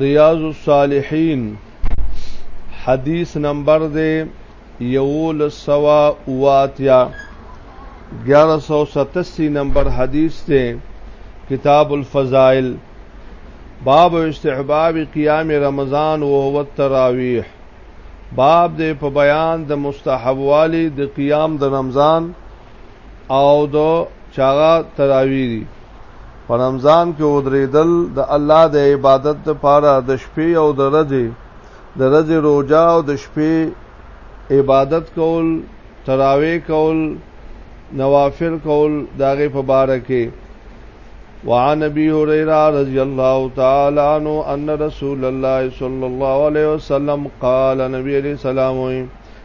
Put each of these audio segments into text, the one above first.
ریاض الصالحین حدیث نمبر دے یول سوا اواتیا گیارہ سو ستسی نمبر حدیث دے کتاب الفضائل باب استحباب قیام رمضان و هو التراویح باب دے په بیان د مستحب والی د قیام د رمضان او دو چاغه تراوی دي په رمضان کې ودریدل د الله د عبادت لپاره د شپې او د ورځې د ورځې روزه او د شپې عبادت کول تراوی کول نوافل کول داغه په باره کې وعن ابي هريره رضي الله تعالى عنه ان رسول الله صلى الله عليه وسلم قال نبي عليه السلام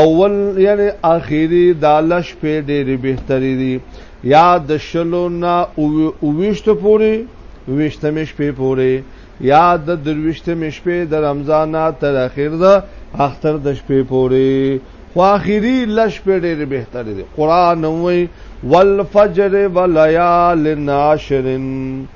اول یعنی اخیری دا لش په ډېری بهتري دي یا د شلو نه او ویشت پوري ویشت مش په پوري یا د درویشت مش په د رمضان تر اخیر ده اختر د شپې پوري خو اخیری لش په ډېری بهتري دي قران وای والفجر وليال ناشرن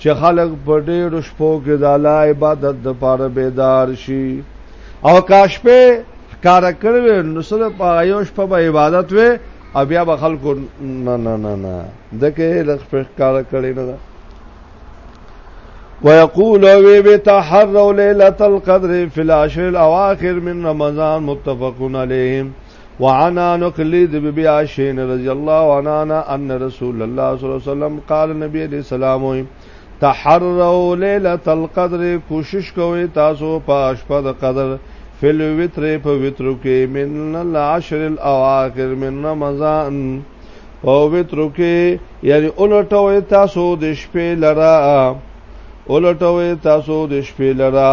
چې خلق په ډېر شپو کې د الله عبادت د پاره بیدار شي او کاش په کار کړو نو سره په یو شپه به عبادت وې او بیا به خلکو نه نه نه نه دکې لږ په کار کړی نه ده ويقول وي بتحروا ليله القدر في العشر الاواخر من رمضان متفقون عليهم وعنا نقلید بی بی عاشین رضی اللہ عنہ ان رسول اللہ صلی اللہ علیہ وسلم قال نبی علیہ السلام ہوئی تحروا ليله القدر کوشش کوئ تاسو په شپه د قدر فل وتر په وتر کې من العشر الاواخر من رمضان په وتر کې یعنی اولټوي تاسو د شپې لرا اولټوي تاسو د شپې لرا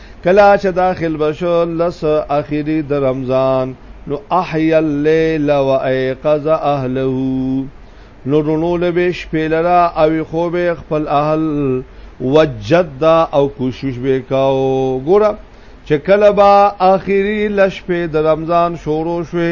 کلا چې داخل بشو لس اخیری د رمضان نو احیا الليل و ايقظ اهله نو رونو لبه شپې لرا او خو به خپل اهل وجد او کوشش وکاو ګوره چې کله با اخیری لشپې د رمضان شروع شوه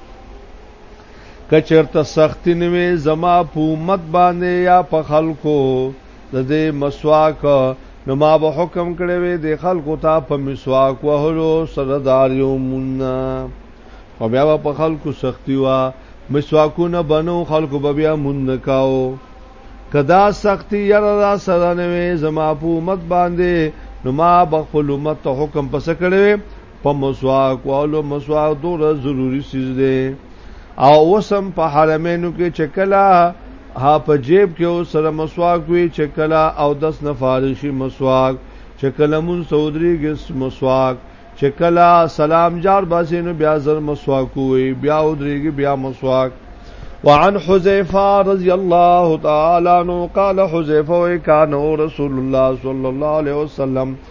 کچرته سختی نوی زما په امت باندې یا په خلکو د دې مسواک نو ما به حکم کړی وي د خلکو ته په مسواک وهلو سردار یو مونږه خو بیا په خلکو سختی وا مسواکونه بنو خلکو به بیا مونږ کاو کدا سختی یره را سره نوی زما په امت باندې نو ما به خپل امت ته حکم پس کړی په مسواک والو مسواک دوره ضروری سیز دی او وسم په حرمینو کې چکلا ها په جیب کې او سره مسواک وی چکلا او دس نفارشی مسواک چکلا مون سودری ګس مسواک چکلا سلام جار باسینو بیا زر مسواک وی بیا ودریږي بیا مسواک وعن حذیفه رضی الله تعالی عنہ قال حذیفه کان رسول الله صلی الله علیه وسلم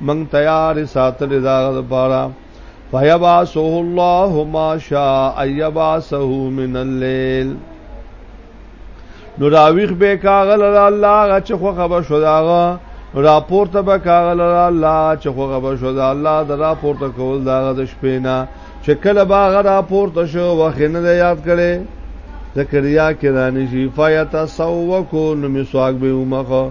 من تیار ساتل دا غبارا فیبعثه الله ما شاء یبعثه من الليل نو راویخ به کاغل الله غچ خو خبر شو داغه راپور ته به کاغل را الله چې خو غب شو دا الله دا راپور ته کول دا د شپې نه چې کله باغ راپور ته شو وخنه د یاد کړي زکریا کې دانشي فایت سوکو نو مسواک به ومخه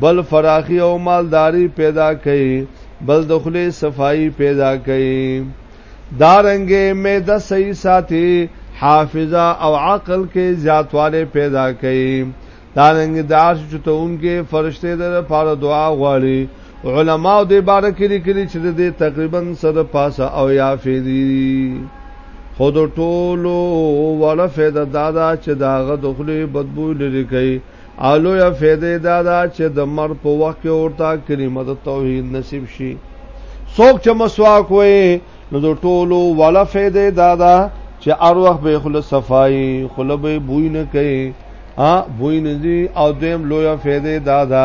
بل فراخی او مالداری پیدا کړي بل دخلي صفائی پیدا کړي دارنګې معده صحیح ساتي حافظه او عقل کې زیاتواله پیدا کړي دارنګې د عرش چتونکې فرشته د لپاره دعا غواړي علماء د باره کې لیکلي چې د تقریبا سره پاسه او یا فیدی خود ټولو وړه فیده دادا چې داغه دخلي بدبو لري کوي الو یا فیده دا دا چې د مر په وخت کې ورته کلمه د توحید نصیب شي څوک چې مسواک وې نو د ټولو ولا فیده دا دا چې ار وخت به خل صفائی خل به بوی نه کوي ا بوی نه دي او دیم لویا فیده دا دا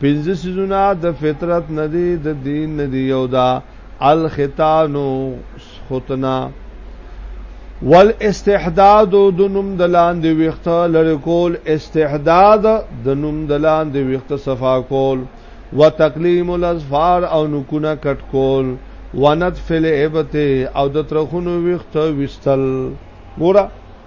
پنځه سيزونه د فطرت ندي د دین ندي یو دا الختان ختنا والاستحداد د نوم د لاندې ویخته لری کول استحداد د نوم د لاندې ویخته صفا کول وتقلیم الاظفار او نکونه کټ کول ونت فل ابته او د ترخونو ویخته وستل ګوره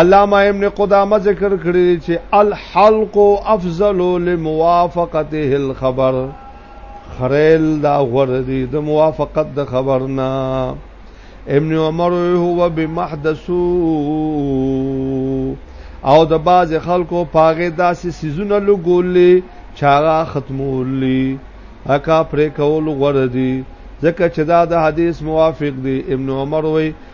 علامه ابن قدامه ذکر کړی چې الحلق افضل لموافقته الخبر خریل دا غردی د موافقت د خبرنا ابن عمر هو بمحدثو او د باز خلکو پاغه داسې سيزونه لګولې چاغه ختمولې اکا پرې کول غردی ځکه چې دا د حدیث موافق دی ابن عمر وای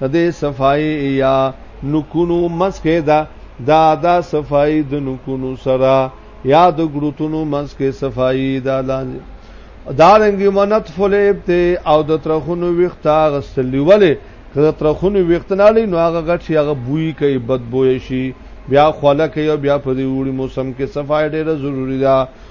دې صفای یا نکونو مسکه دا دا دا صفای د نکونو سره یا د ګړوتونو مسکه صفای دا لاندې دارنګي منت فلیب ته او د ترخونو ویختا غسلی ولی کله ترخونو ویختنالی نو هغه غټ شي هغه بوی کوي بد بوی شي بیا خوله کوي بیا په دې وړي موسم کې صفای ډیره ضروری ده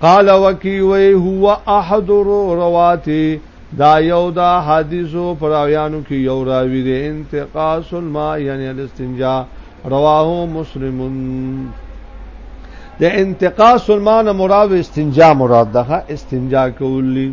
قال وکی وی هو احد رواتی دا یو دا حدیثو پراویانو کې یو راوی دی انتقاص الماء یعنی الاستنجاء رواه مسلمون د انتقاص الماء مراد استنجاء مراد ده استنجاء کولی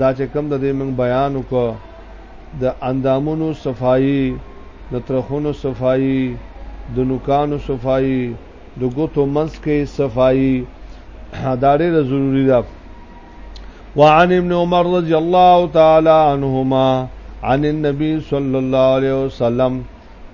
دا چې کوم د دې موږ بیان وکړو د اندامونو صفائی د ترخونو صفائی د نوکانو صفائی د ګوتو منس کې صفائی دا ډېر ضروری ده وعن ابن عمر رضی الله تعالی عنهما عن النبي صلى الله عليه وسلم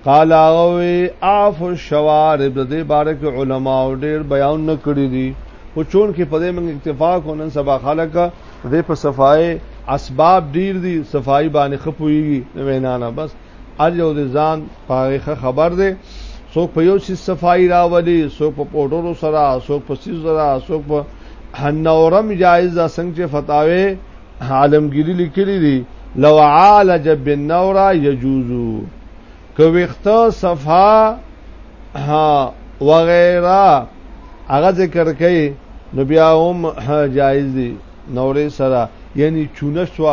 قال اوی اعف الشوارب د دې باره کې علما او ډېر بیان نه کړی دي خو چون کې په دې موږ اکتفا کو نن سبا خلک دې په صفای اسباب ډیر دي صفای باندې خپويږي وینا نه بس ار یو د ځان پاره خبر دی سو په یو څه صفای راولي سو په پودرو سره سو په سیز سره سو په هنورم جایز څنګه فتاوی عالمګيري لیکلي دي لو عالج بالنور يجوز کويخته صفا ها وغيرها هغه ذکر کوي نو بیا هم جایز دي نورې سره یعنی چونه شو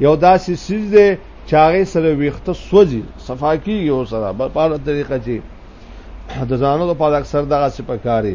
یو داسې سیز دی چاغه سره ویخته سوځي صفاکی یو سره په اړه طریقه چې د ځانو په اکثر دغه څه پکاري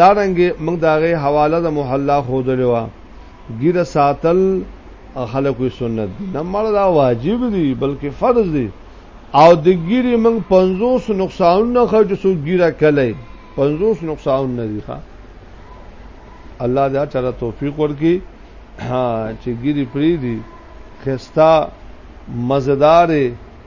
دا رنګ موږ داغه حواله د محلا خودلې و ګیره ساتل خلکو سنت دي نه مړ دا واجب دي بلکې فرض دي او د ګیری موږ 50 نقصانونه خو چې سو ګیره کله 50 نقصان نه دي ښا الله دې چا توفیق ورکړي چې ګیری پری دي خستا مزدار